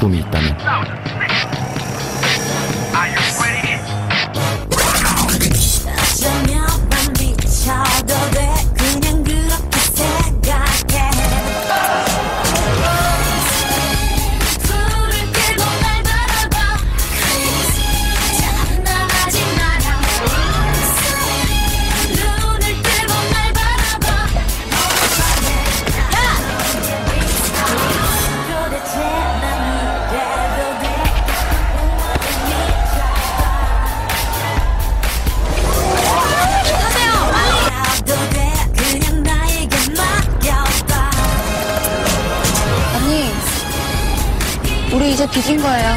組み炒め。 뒤진 거예요.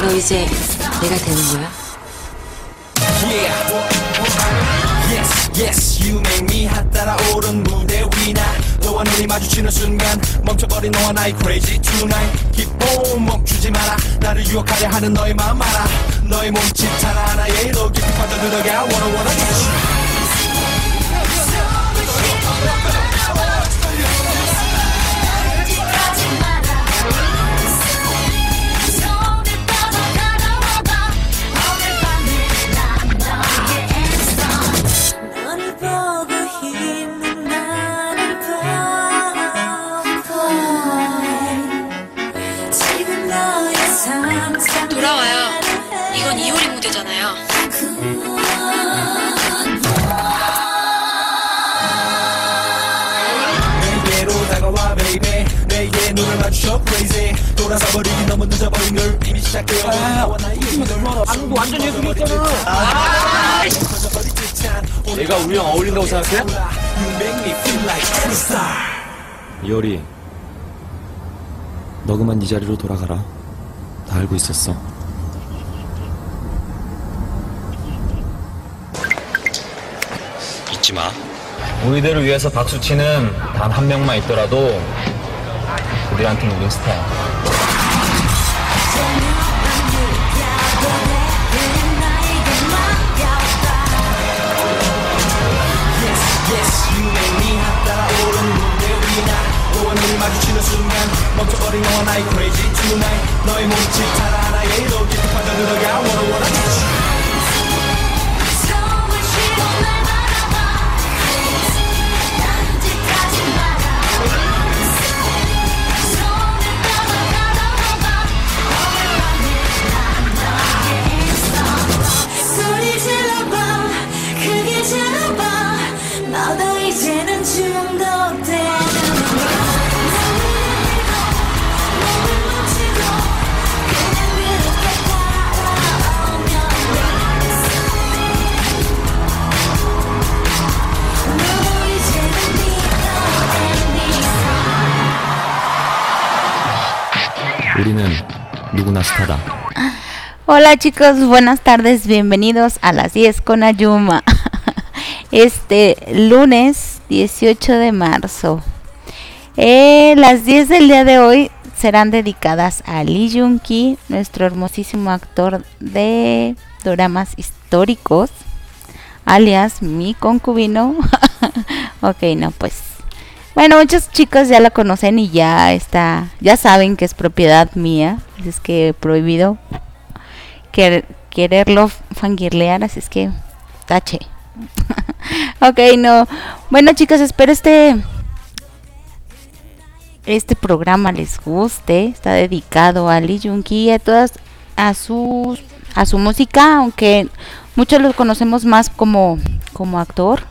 너 이제 내가 되는 거야? Yeah. Yes, yes, you make me 핫 따라오른 무대 위나 너와 눈이 마주치는 순간 멈춰버린 너와 나의 crazy tonight 기쁨 멈추지 마라 나를 유혹하려 하는 너의 마음 알아 너의 몸짓 하나하나에 더 깊이 빠져들어가 get you 우리랑 어울린다고 생각해? 이효리 너 그만 네 자리로 돌아가라 다 알고 있었어 잊지 마. 우리들을 위해서 박수치는 단 한 명만 있더라도 우리한테는 우린 스타야. 멈춰버린 너와 나의 crazy tonight 너의 몸짓 하나하나에 더 깊이 빠져들어가 you Hola chicos, buenas tardes, bienvenidos a las 10 con Ayuma. Este lunes 18 de marzo. Eh, las 10 del día de hoy serán dedicadas a Lee Jung Ki, nuestro hermosísimo actor de dramas históricos, alias mi concubino. ok, no, pues bueno, muchos chicos ya la conocen y ya está, ya saben que es propiedad mía, así es que prohibido quer- quererlo fangirlear, así es que tache. ok, no. Bueno, chicas, espero este este programa les guste. Está dedicado a Lee Jun-ki y a todas a sus a su música, aunque muchos lo conocemos más como como actor.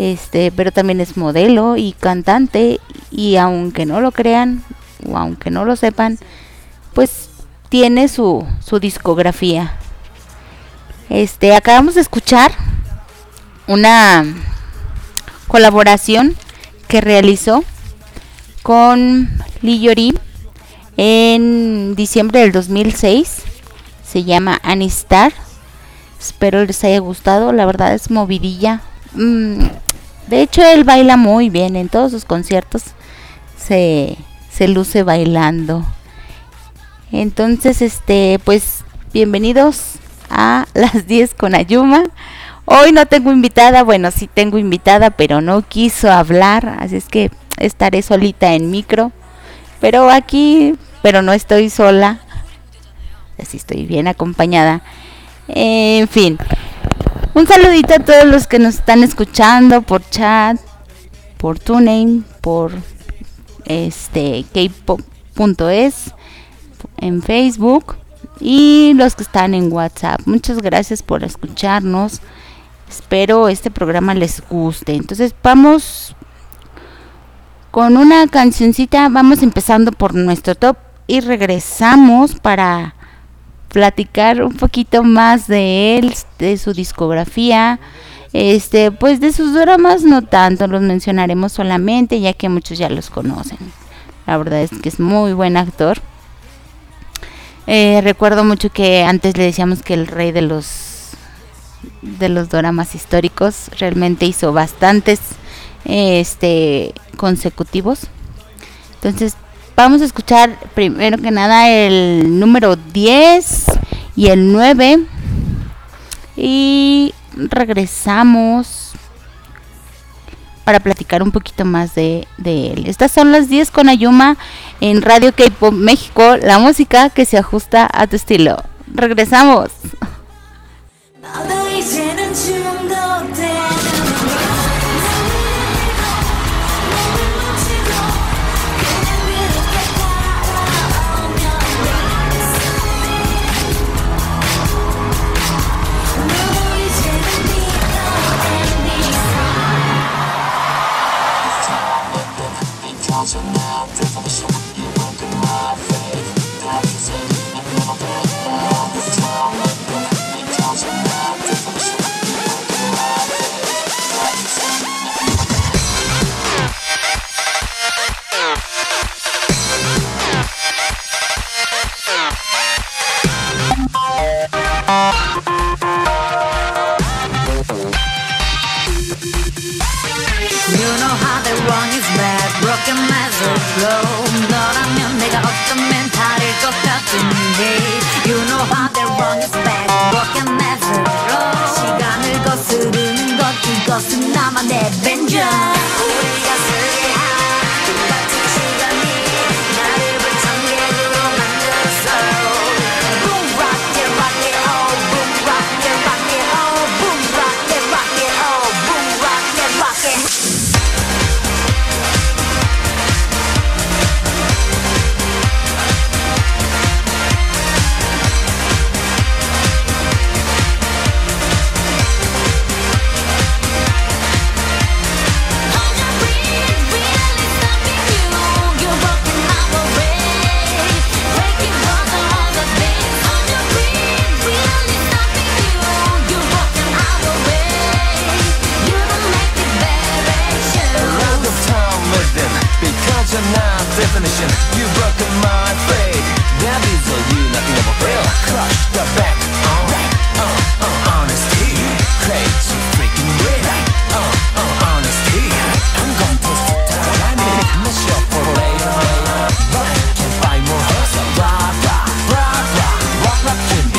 Este, pero también es modelo y cantante y aunque no lo crean o aunque no lo sepan, pues tiene su su discografía. Este, acabamos de escuchar una colaboración que realizó con Lee Yori en diciembre del 2006. Se llama Anistar. Espero les haya gustado. La verdad es movidilla. Mm, de hecho, él baila muy bien en todos sus conciertos. Se, se luce bailando. Entonces, este, pues, bienvenidos a las 10 con Ayuma. Hoy no tengo invitada, bueno, sí tengo invitada, pero no quiso hablar, así es que estaré solita en micro. Pero aquí, pero no estoy sola, así estoy bien acompañada. En fin, un saludito a todos los que nos están escuchando por chat, por TuneIn, por este kpop.es en Facebook y los que están en WhatsApp. Muchas gracias por escucharnos. Espero este programa les guste. Entonces vamos con una cancioncita. Vamos empezando por nuestro top y regresamos para platicar un poquito más de él, de su discografía. Este, pues de sus dramas no tanto, los mencionaremos solamente ya que muchos ya los conocen. La verdad es que es muy buen actor. Eh, recuerdo mucho que antes le decíamos que el rey de los de los dramas históricos realmente hizo bastantes este consecutivos. Entonces, vamos a escuchar primero que nada el número 10 y el 9 y regresamos para platicar un poquito más de, de él. Estas son las 10 con Ayuma en Radio K-Pop México, la música que se ajusta a tu estilo. Regresamos. Avenger disruption.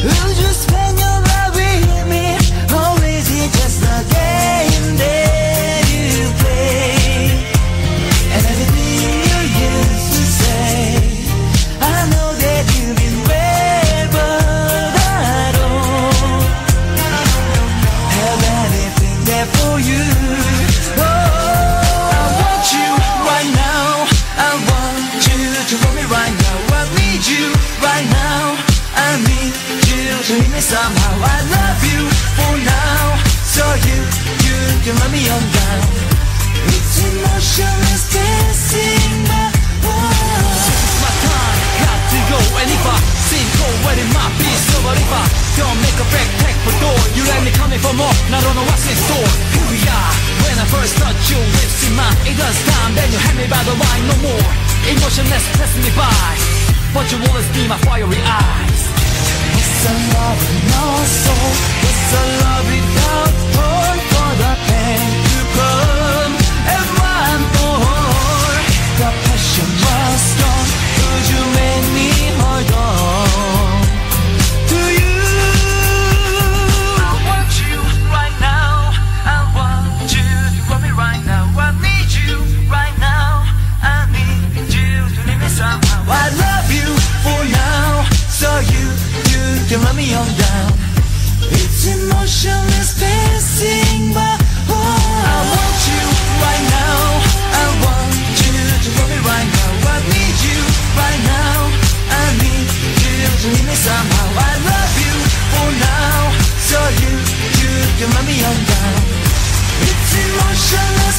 Who just fell? Emotionless passing me by, but you always be my fiery eyes. It's a love with no soul. It's a love without hope for the pain to come me on down. It's emotionless passing by. Oh, I want you right now. I want you to love me right now. I need you right now. I need you to leave me somehow. I love you for now, so you you can let me on down. It's emotionless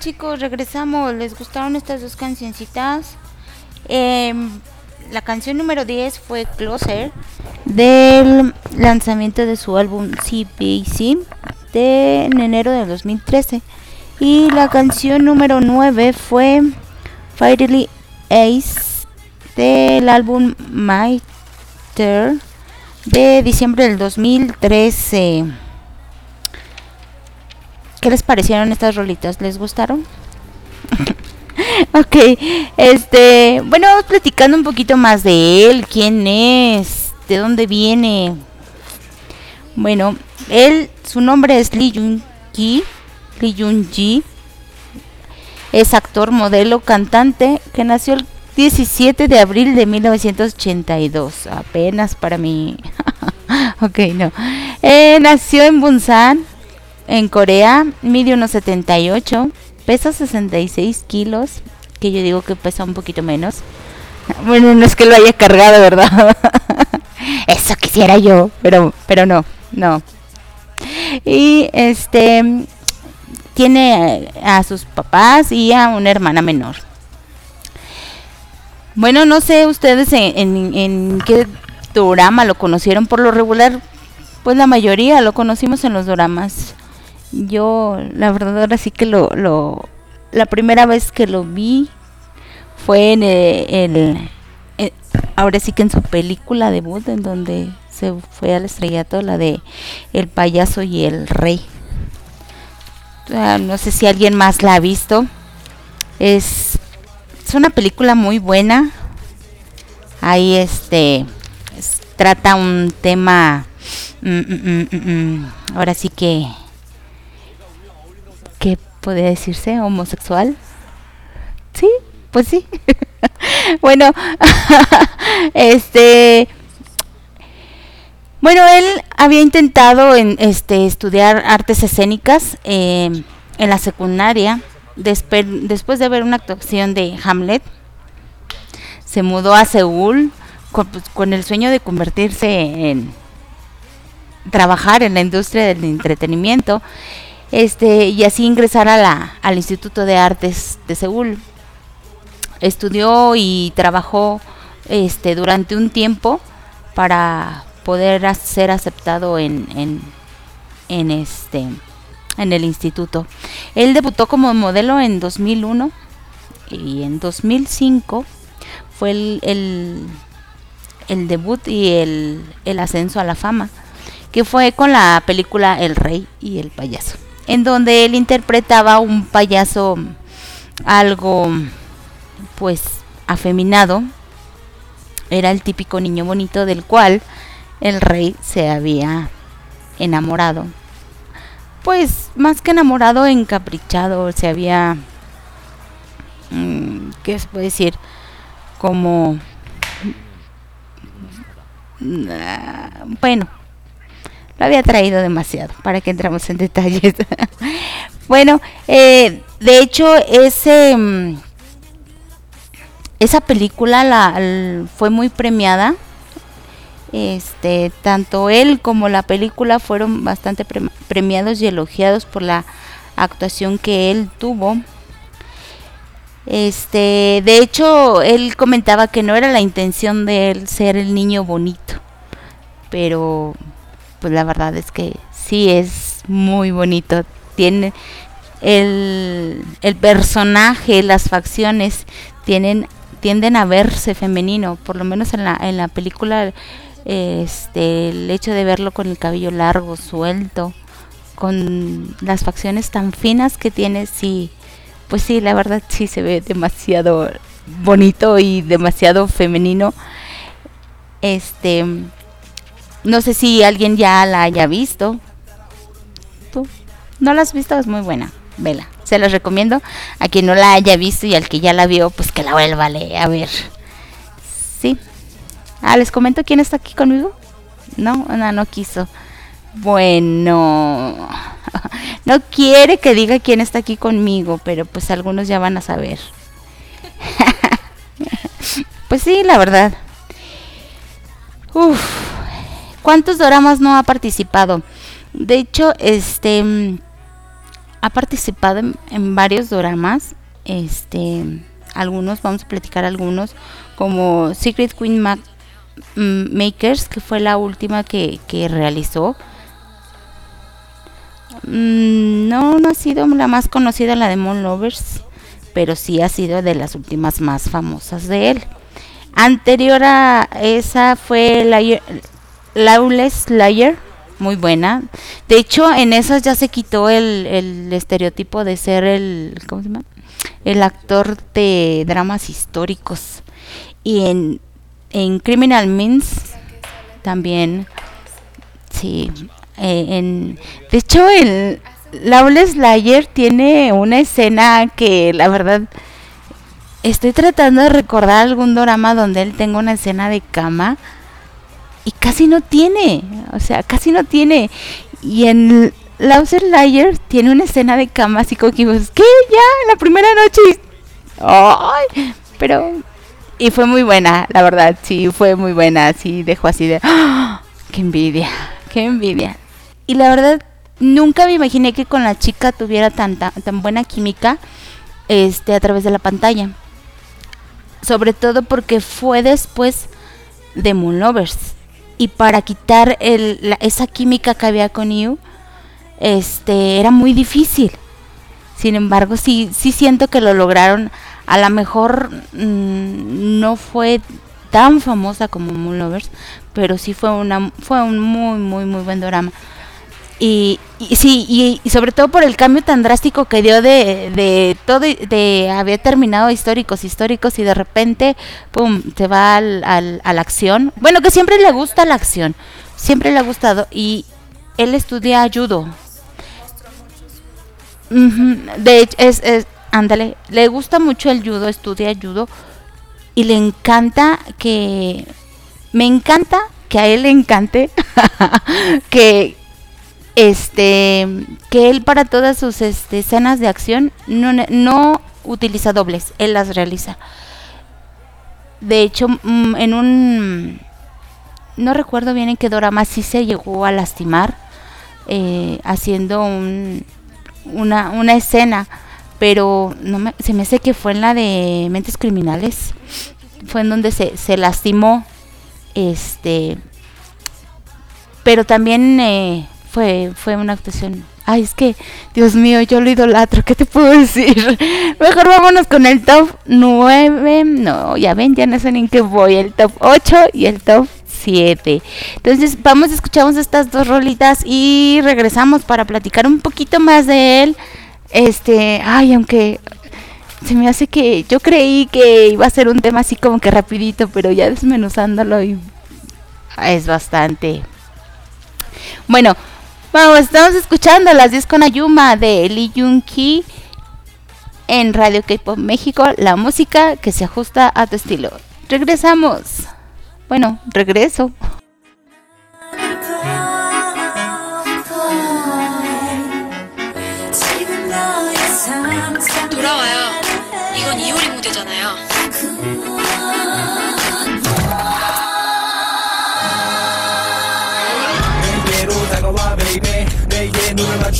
chicos, regresamos. ¿Les gustaron estas dos cancioncitas? Em, la canción número 10 fue Closer del lanzamiento de su álbum CPC de en enero del 2013. Y la canción número 9 fue Finally Ace del álbum Master de diciembre del 2013. ¿Qué les parecieron estas rolitas? ¿Les gustaron? ok, este, bueno, vamos platicando un poquito más de él, quién es, de dónde viene. Bueno, él, su nombre es Lee Jun Ki, Lee Jun Ji, es actor, modelo, cantante, que nació el 17 de abril de 1982, apenas para mí. ok, no. Eh, nació en Busan, en Corea, mide unos 78, pesa 66 kilos, que yo digo que pesa un poquito menos. Bueno, no es que lo haya cargado, ¿verdad? Eso quisiera yo, pero, pero no, no. Y este tiene a sus papás y a una hermana menor. Bueno, no sé ustedes en, qué drama lo conocieron por lo regular, pues la mayoría lo conocimos en los dramas. Yo, la verdad, ahora sí que lo, lo la primera vez que lo vi fue en el, el- eh, ahora sí que en su película debut, en donde se fue al estrellato, la de El payaso y el rey. Ah, no sé si alguien más la ha visto. Es, es una película muy buena. Ahí este es- trata un tema mm, mm, mm, ahora sí que ¿qué podría decirse? homosexual. Sí, pues sí. bueno, este bueno, él había intentado en, este, estudiar artes escénicas eh, en la secundaria. Despe- después de ver una actuación de Hamlet, se mudó a Seúl con, pues, con el sueño de convertirse en trabajar en la industria del entretenimiento este y así ingresar a la, al Instituto de Artes de Seúl. Estudió y trabajó este durante un tiempo para poder ser aceptado en, en, en este en el instituto. Él debutó como modelo en 2001 y en 2005 fue el, el, el debut y el, el ascenso a la fama, que fue con la película El Rey y el Payaso, en donde él interpretaba un payaso algo pues afeminado, era el típico niño bonito del cual el rey se había enamorado. Pues más que enamorado, encaprichado, se había, mm, ¿qué se puede decir? Como, Ah, bueno, lo había traído demasiado para que entramos en detalles. bueno, eh, de hecho, ese, mm, esa película fue muy premiada. Este, tanto él como la película fueron bastante prem- premiados y elogiados por la actuación que él tuvo. Este, de hecho, él comentaba que no era la intención de él ser el niño bonito, pero pues la verdad es que sí es muy bonito. Tiene el, el personaje, las facciones tienen tienden a verse femenino, por lo menos en la en la película este el hecho de verlo con el cabello largo, suelto, con las facciones tan finas que tiene, sí, pues sí, la verdad sí se ve demasiado bonito y demasiado femenino. Este, no sé si alguien ya la haya visto. ¿Tú? ¿No la has visto? Es muy buena. Vela. Se las recomiendo. A quien no la haya visto y al que ya la vio, pues que la vuelva a ver. Sí. Ah, les comento quién está aquí conmigo. No, no, no quiso. Bueno, no quiere que diga quién está aquí conmigo, pero pues algunos ya van a saber. pues sí, la verdad. Uf, ¿cuántos doramas no ha participado? De hecho, este mm, ha participado en, varios doramas. Este, algunos, vamos a platicar algunos, como Secret Queen mm, Makers, que fue la última que, que realizó. Mm, No, no ha sido la más conocida la de Moon Lovers, pero sí ha sido de las últimas más famosas de él. Anterior a esa fue Liar- Lawless Liar, muy buena. De hecho, en esas ya se quitó el, el estereotipo de ser el, ¿cómo se llama? El actor de dramas históricos. Y en, en Criminal Minds también, sí. eh, de hecho, el Lawless Liar tiene una escena que la verdad estoy tratando de recordar algún drama donde él tenga una escena de cama y casi no tiene, o sea, casi no tiene. Y en Lawless Liar tiene una escena de cama así como que dices, ¿qué? Ya, la primera noche. ¡Ay! Pero y fue muy buena, la verdad, sí, fue muy buena, sí, dejó así de, ¡Ah! ¡qué envidia! ¡Qué envidia! Y la verdad, nunca me imaginé que con la chica tuviera tanta, tan buena química este, a través de la pantalla. Sobre todo porque fue después de Moon Lovers. Y para quitar el, la- esa química que había con Yu, este, era muy difícil. Sin embargo, sí, sí siento que lo lograron. A lo mejor mm, no fue tan famosa como Moon Lovers, pero sí fue una fue un muy muy muy buen drama. Y, sí, y, sobre todo por el cambio tan drástico que dio de, de todo, de había terminado históricos, históricos y de repente, pum, te va al, al- a la acción. Bueno, que siempre le gusta la acción, siempre le ha gustado y él estudia judo. De hecho, es, es, ándale, le gusta mucho el judo, estudia judo y le encanta que, me encanta que a él le encante que, este, que él para todas sus este, escenas de acción no, no utiliza dobles, él las realiza. De hecho, mm, en un... No recuerdo bien en qué drama sí se llegó a lastimar eh, haciendo un, una, una escena, pero no me, se me hace que fue en la de Mentes Criminales, fue en donde se, se lastimó, este, pero también eh, fue, fue una actuación. Ay, es que, Dios mío, yo lo idolatro, ¿qué te puedo decir? Mejor vámonos con el top 9, no, ya ven, ya no sé ni en qué voy, el top 8 y el top 7. Entonces, vamos, escuchamos estas dos rolitas y regresamos para platicar un poquito más de él. Este, ay, aunque se me hace que yo creí que iba a ser un tema así como que rapidito, pero ya desmenuzándolo y es bastante. Bueno, vamos, estamos escuchando las 10 con Ayuma de Lee Jun Ki en Radio K-Pop México, la música que se ajusta a tu estilo. Regresamos. Bueno, regreso. 내게 눈을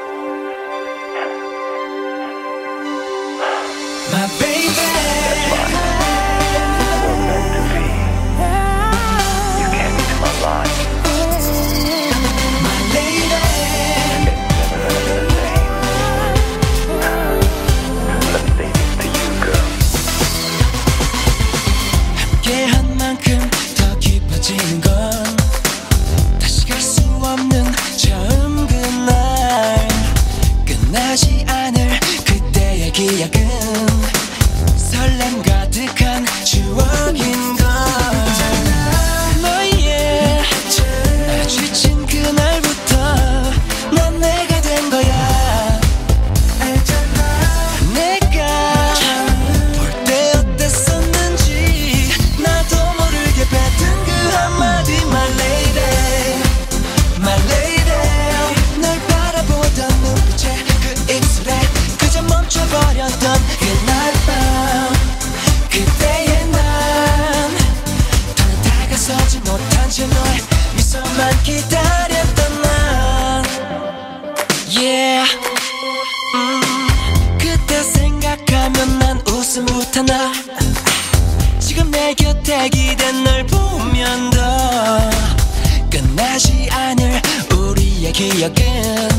기억은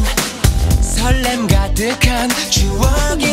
설렘 가득한 추억인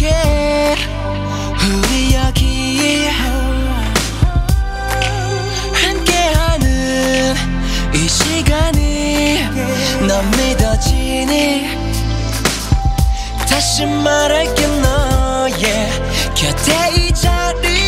이렇게 우리 여기 함께하는 이 시간이 넌 믿어지니? 다시 말할게 너의 곁에 이 자리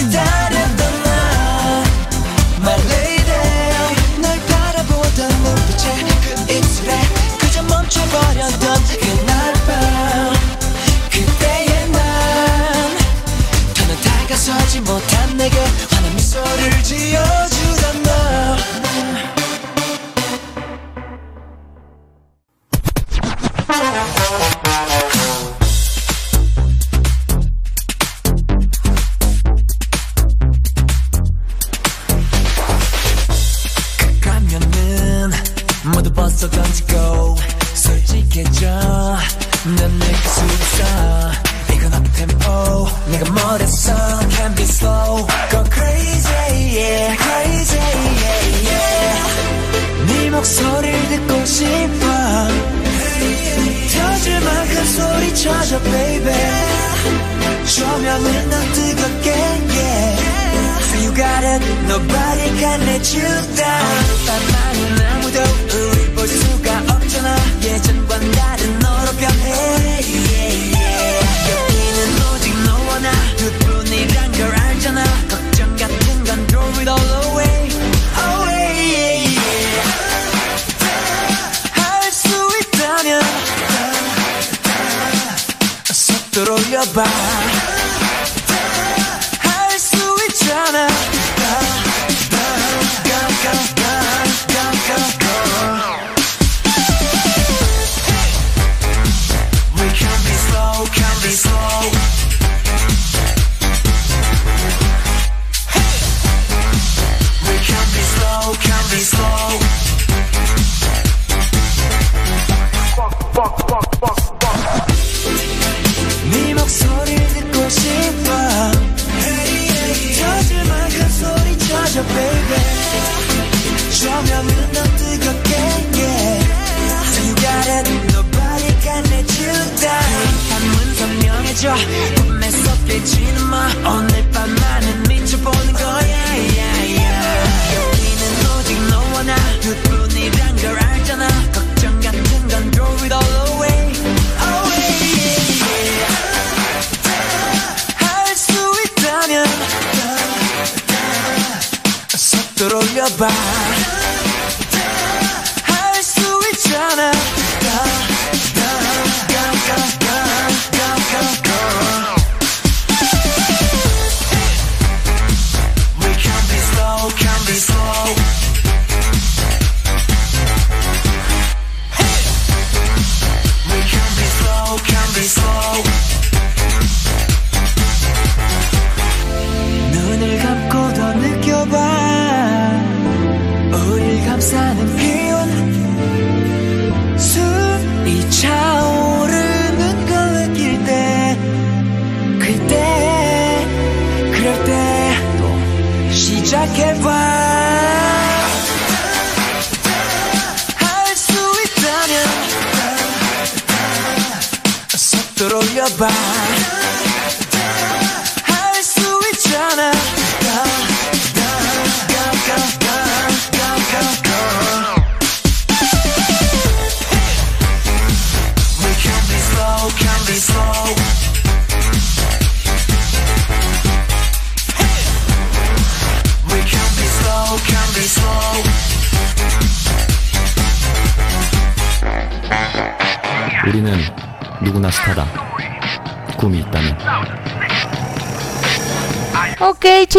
기다렸던 난 My lady 널 바라보던 눈빛에 그 입술에 그저 멈춰버렸던 그날 밤. 그때의 난 더는 다가서지 못한 내게 환한 미소를 지어 wanna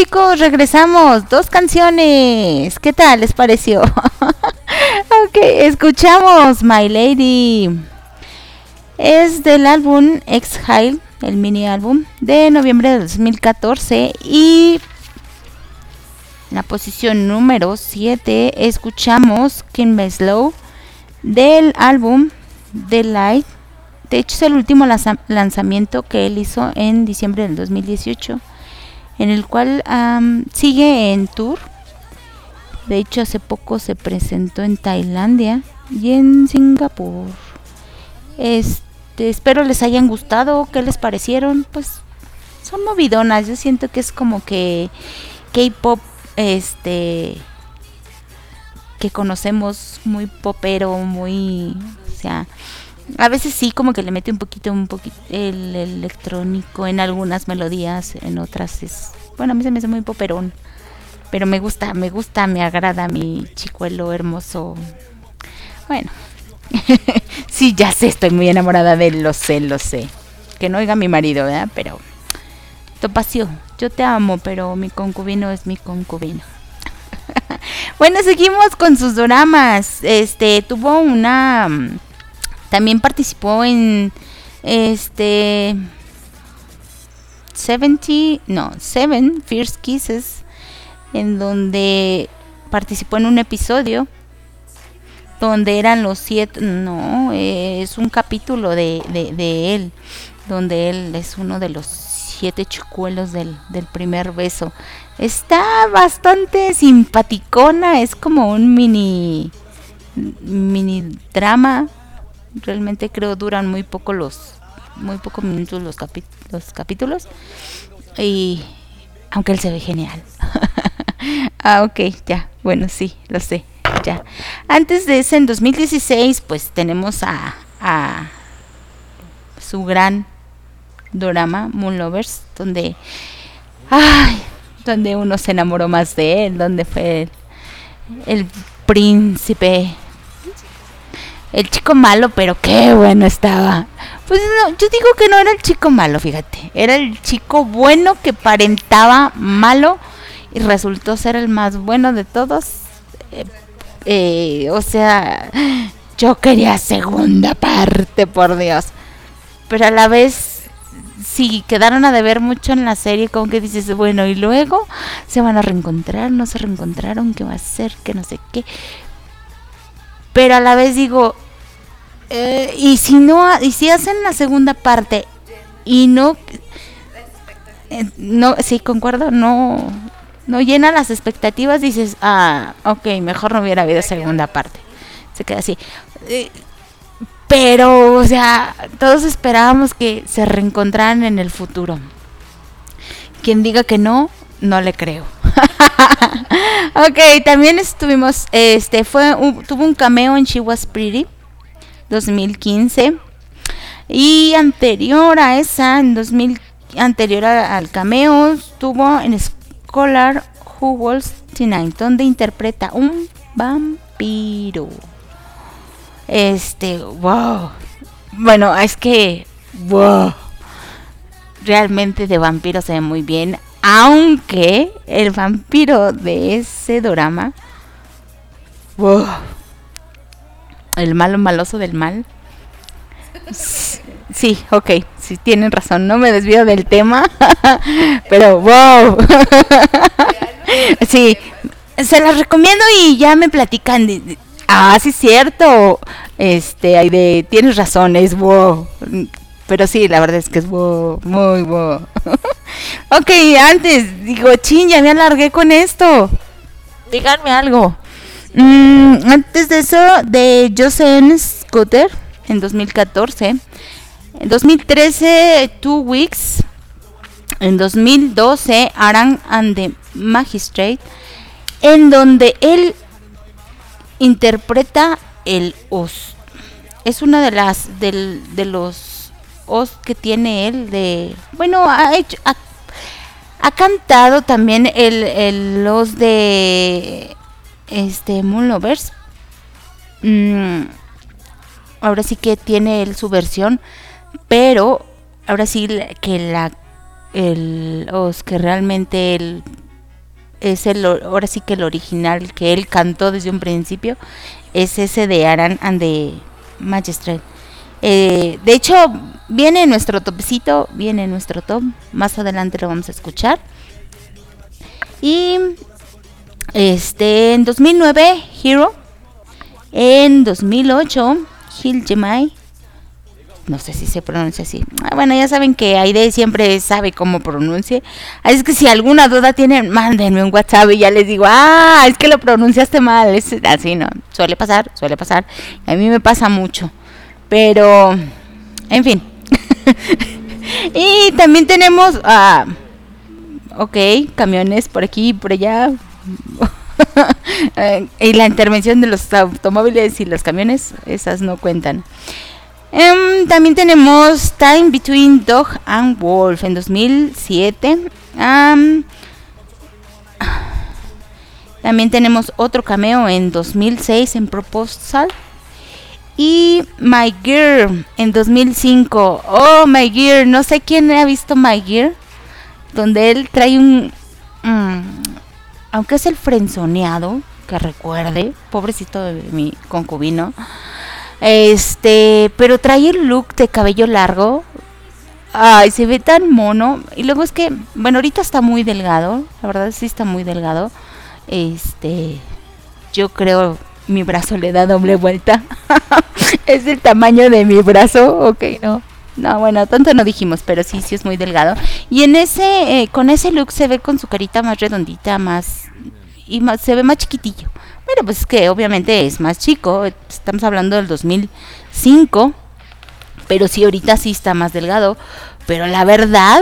chicos, regresamos. Dos canciones. ¿Qué tal les pareció? ok, escuchamos My Lady. Es del álbum Exhale, el mini álbum, de noviembre de 2014. Y en la posición número 7 escuchamos Kim Slow del álbum The Light. De hecho, es el último lanzamiento que él hizo en diciembre del 2018 en el cual sigue en tour. De hecho, hace poco se presentó en Tailandia y en Singapur. Este, espero les hayan gustado, ¿qué les parecieron? Pues son movidonas, yo siento que es como que K-pop este que conocemos muy popero, muy o sea, a veces sí, como que le mete un poquito, un poquito el, electrónico en algunas melodías, en otras es, bueno, a mí se me hace muy poperón, pero me gusta, me gusta, me agrada mi chicuelo hermoso. Bueno, sí, ya sé, estoy muy enamorada de él, lo sé, lo sé. Que no oiga mi marido, ¿verdad? Pero, Topacio, yo te amo, pero mi concubino es mi concubino. bueno, seguimos con sus dramas. Este, tuvo una mm, también participó en este 70, no, Seven Fierce Kisses, en donde participó en un episodio donde eran los siete, no, es un capítulo de, de, él, donde él es uno de los siete chicuelos del, del primer beso. Está bastante simpaticona, es como un mini, mini drama Realmente creo duran muy poco los, muy pocos minutos los, los capítulos. Y aunque él se ve genial. ah, ok, ya, bueno, sí, lo sé, ya. Antes de ese, en 2016, pues tenemos a, a su gran drama, Moon Lovers, donde, ay, donde uno se enamoró más de él, donde fue el, el príncipe, el chico malo, pero qué bueno estaba. Pues no, yo digo que no era el chico malo, fíjate, era el chico bueno que parentaba malo y resultó ser el más bueno de todos. Eh, eh, o sea, yo quería segunda parte, por Dios. Pero a la vez, sí, quedaron a deber mucho en la serie, como que dices, bueno, y luego se van a reencontrar, no se reencontraron, ¿qué va a ser? Que no sé qué. Pero a la vez digo, eh, y si no, y si hacen la segunda parte y no, eh, no, sí, concuerdo, no, no llena las expectativas, dices, ah, ok, mejor no hubiera habido segunda parte. Se queda así. Eh, pero, o sea, todos esperábamos que se reencontraran en el futuro. Quien diga que no, no le creo. ok, también estuvimos, este, fue, un- tuvo un cameo en She Was Pretty 2015 y anterior a esa, en 2000, anterior al cameo, estuvo en Scholar Who Tonight, donde interpreta un vampiro. Este, wow. Bueno, es que, wow. Realmente de vampiro se ve muy bien. Aunque el vampiro de ese drama, wow. El malo maloso del mal. Sí, ok, sí tienen razón, no me desvío del tema, pero wow. sí, se las recomiendo y ya me platican. ah, sí, cierto. Este, hay de, tienes razón, es wow. Pero sí, la verdad es que es wow, muy wow. ok, antes, digo, chin, ya me alargué con esto. Díganme algo. Mm, antes de eso, de Jocelyn Scooter, en 2014. En 2013, Two Weeks. En 2012, Aran and the Magistrate. En donde él interpreta el os. Es una de las del, de los os que tiene él de bueno ha hecho ha, cantado también el, el os de este Moon Lovers. Mm, ahora sí que tiene él su versión, pero ahora sí que la el os que realmente él es el ahora sí que el original que él cantó desde un principio es ese de Aran and the Magistrate. Eh, de hecho, viene nuestro topcito, viene nuestro top. Más adelante lo vamos a escuchar. Y este en 2009 Hero, en 2008 Hill Jemai. No sé si se pronuncia así. Ah, bueno, ya saben que Aide siempre sabe cómo pronuncie. Así es que si alguna duda tienen, mándenme un WhatsApp y ya les digo, ah, es que lo pronunciaste mal. Es así, ¿no? Suele pasar, suele pasar. A mí me pasa mucho. Pero, en fin. y también tenemos, ah, ok, camiones por aquí y por allá. Eh, y la intervención de los automóviles y los camiones, esas no cuentan. Em, también tenemos Time Between Dog and Wolf en 2007. Am, también tenemos otro cameo en 2006 en Proposal. Y My Gear en 2005. Oh, My Gear. No sé quién ha visto My Gear. Donde él trae un... mm, aunque es el frenzoneado, que recuerde. Pobrecito de mi concubino. Este, pero trae el look de cabello largo. Ay, se ve tan mono. Y luego es que, bueno, ahorita está muy delgado. La verdad sí está muy delgado. Este, yo creo mi brazo le da doble vuelta. es el tamaño de mi brazo, ok, no. No, bueno, tanto no dijimos, pero sí, sí es muy delgado. Y en ese, eh, con ese look se ve con su carita más redondita, más y más, se ve más chiquitillo. Bueno, pues es que obviamente es más chico. Estamos hablando del 2005, pero sí ahorita sí está más delgado. Pero la verdad,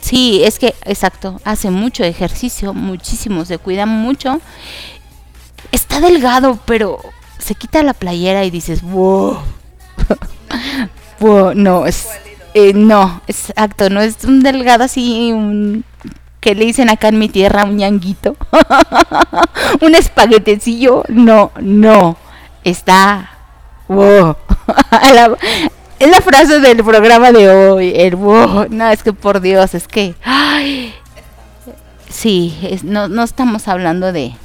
sí, es que, exacto, hace mucho ejercicio, muchísimo, se cuida mucho. Está delgado, pero se quita la playera y dices, wow. No, es, eh, no, exacto, no es un delgado así, que le dicen acá en mi tierra un ñanguito, un espaguetecillo, no, no, está, wow, es la frase del programa de hoy, el wow, no, es que por Dios, es que, ay, sí, no, no estamos hablando de,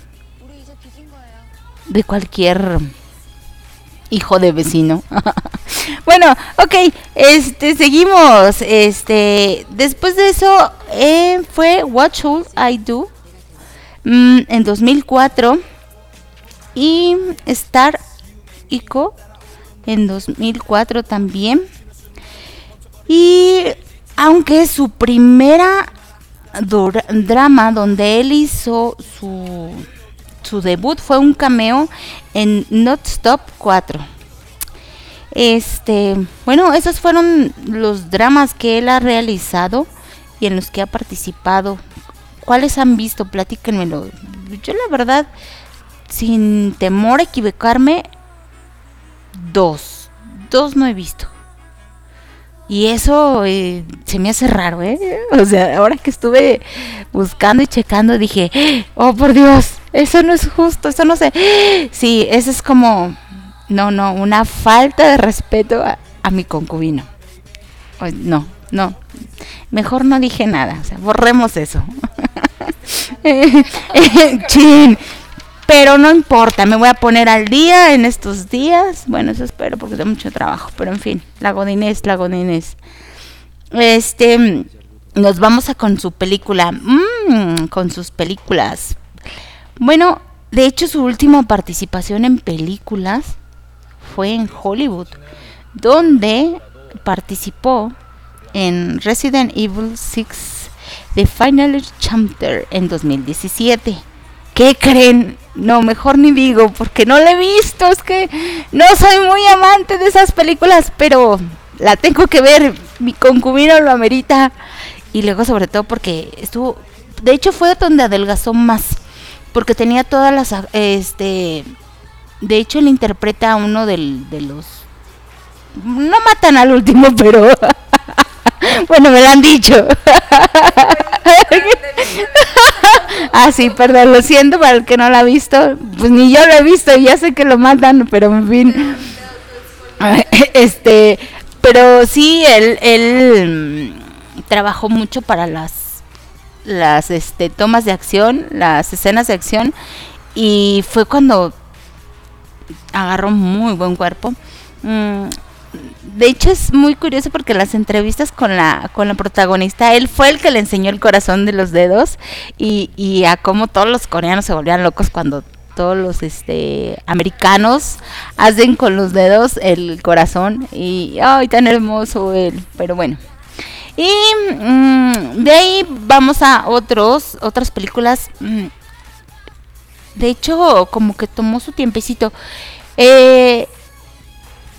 de cualquier hijo de vecino. bueno, ok, este seguimos. Este, después de eso eh, fue What Should I Do mm, en 2004 y Star Ico en 2004 también. Y aunque su primera drama donde él hizo su su debut fue un cameo en Not Stop 4. Este, bueno, esos fueron los dramas que él ha realizado y en los que ha participado. ¿Cuáles han visto? Platíquenmelo. Yo la verdad, sin temor a equivocarme, dos. Dos no he visto. Y eso eh, se me hace raro, ¿eh? O sea, ahora que estuve buscando y checando, dije, oh por Dios, eso no es justo, eso no sé. Sí, eso es como, no, no, una falta de respeto a, a mi concubino. No, no, mejor no dije nada, o sea, borremos eso. Chin. Pero no importa, me voy a poner al día en estos días. Bueno, eso espero porque tengo mucho trabajo. Pero en fin, la Godinés, la Godinés. Este, nos vamos a con su película. Mm, con sus películas. Bueno, de hecho su última participación en películas fue en Hollywood, donde participó en Resident Evil 6 The Final Chapter en 2017. ¿Qué creen? No, mejor ni digo, porque no la he visto. Es que no soy muy amante de esas películas, pero la tengo que ver. Mi concubino lo amerita. Y luego, sobre todo, porque estuvo. De hecho, fue donde adelgazó más. Porque tenía todas las. a- Este. De hecho, él interpreta a uno de los. No matan al último, pero. bueno, me lo han dicho. ah, sí, perdón, lo siento para el que no lo ha visto. Pues ni yo lo he visto, ya sé que lo matan, pero en fin. este, pero sí, él, él mm, trabajó mucho para las las este, tomas de acción, las escenas de acción y fue cuando agarró muy buen cuerpo. Mm, de hecho es muy curioso porque las entrevistas con la con la protagonista, él fue el que le enseñó el corazón de los dedos y, y a cómo todos los coreanos se volvían locos cuando todos los este americanos hacen con los dedos el corazón y ay tan hermoso él, pero bueno. Y mm, de ahí vamos a otros otras películas mm, de hecho, como que tomó su tiempecito. Eh,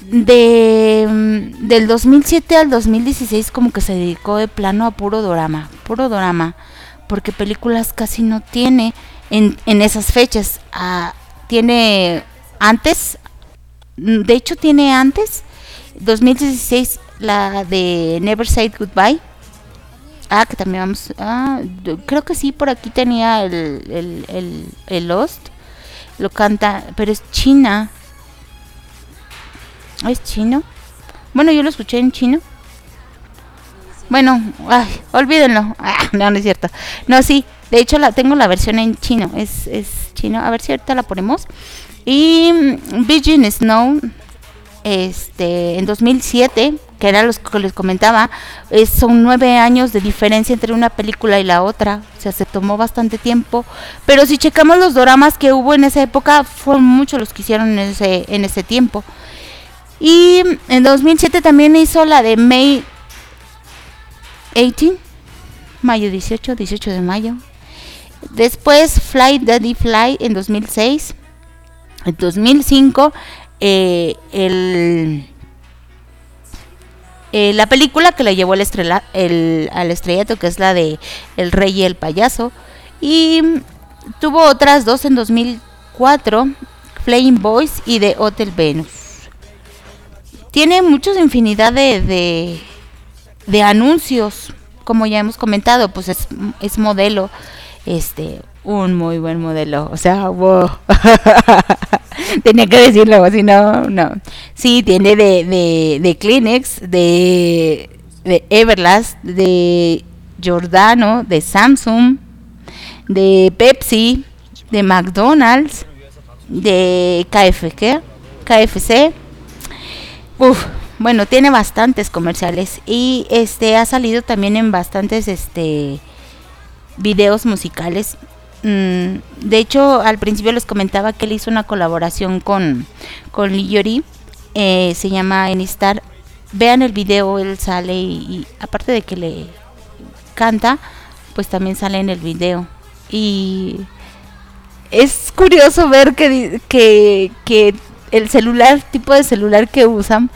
de mm, del 2007 al 2016 como que se dedicó de plano a puro drama, puro drama, porque películas casi no tiene en, en esas fechas. Ah, tiene antes, de hecho tiene antes, 2016 la de Never Say Goodbye. Ah, que también vamos. Ah, creo que sí, por aquí tenía el, el, el, el Lost. Lo canta, pero es China. ¿Es chino? Bueno, yo lo escuché en chino. Bueno, ay, olvídenlo. Ah, no, no es cierto. No, sí. De hecho, la tengo la versión en chino. Es, es chino. A ver si ahorita la ponemos. Y mm, Virgin Snow. Este, en 2007. Que era los que les comentaba, son nueve años de diferencia entre una película y la otra, o sea, se tomó bastante tiempo, pero si checamos los doramas que hubo en esa época, fueron muchos los que hicieron en ese, en ese tiempo. Y en 2007 también hizo la de May 18, mayo 18, 18 de mayo. Después Fly Daddy Fly en 2006. En 2005 eh, el, eh, la película que la llevó al, estrela, el, al estrellato, que es la de El Rey y el Payaso. Y tuvo otras dos en 2004, Flying Boys y de Hotel Venus. Tiene muchos infinidad de, de, de anuncios, como ya hemos comentado, pues es, es modelo, este, un muy buen modelo, o sea, wow. Tenía que decirlo, si no, no. Sí, tiene de, de, de Kleenex, de, Everlast, de Giordano, de Samsung, de Pepsi, de McDonald's, de KFC, KFC. Uf, bueno, tiene bastantes comerciales y este ha salido también en bastantes este videos musicales. Mm, de hecho, al principio les comentaba que él hizo una colaboración con, con eh, se llama Enistar. Vean el video, él sale y, y aparte de que le canta, pues también sale en el video. Y es curioso ver que, que, que el celular, tipo de celular que usan,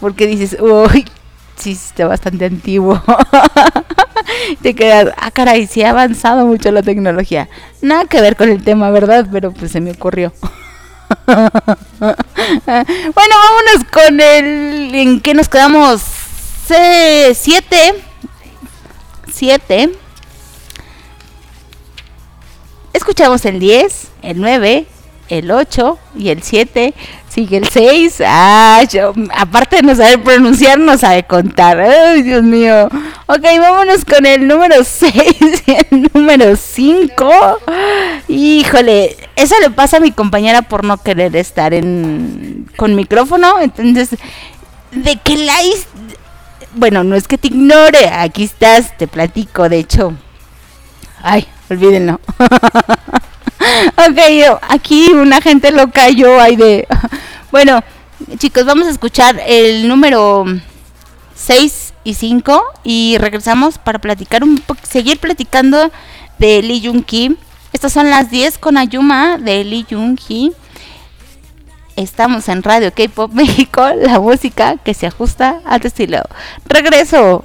porque dices, uy, está bastante antiguo. Te quedas, ah, caray, sí ha avanzado mucho la tecnología. Nada que ver con el tema, ¿verdad? Pero pues se me ocurrió. bueno, vámonos con el. ¿En qué nos quedamos? Se- siete. Siete. Escuchamos el 10, el 9, el 8 y el 7. Sigue el 6. Ah, yo, aparte de no saber pronunciar, no sabe contar. Ay, Dios mío. Ok, vámonos con el número 6 y el número 5. Híjole, eso le pasa a mi compañera por no querer estar en con micrófono. Entonces, de que la... Bueno, no es que te ignore. Aquí estás, te platico, de hecho. Ay, olvídenlo. ok, aquí una gente lo cayó ahí de... bueno, chicos, vamos a escuchar el número 6 y 5 y regresamos para platicar un seguir platicando de Lee Jung Ki. Estas son las 10 con Ayuma de Lee Jung Ki. Estamos en Radio K-Pop México, la música que se ajusta a tu estilo. Regreso.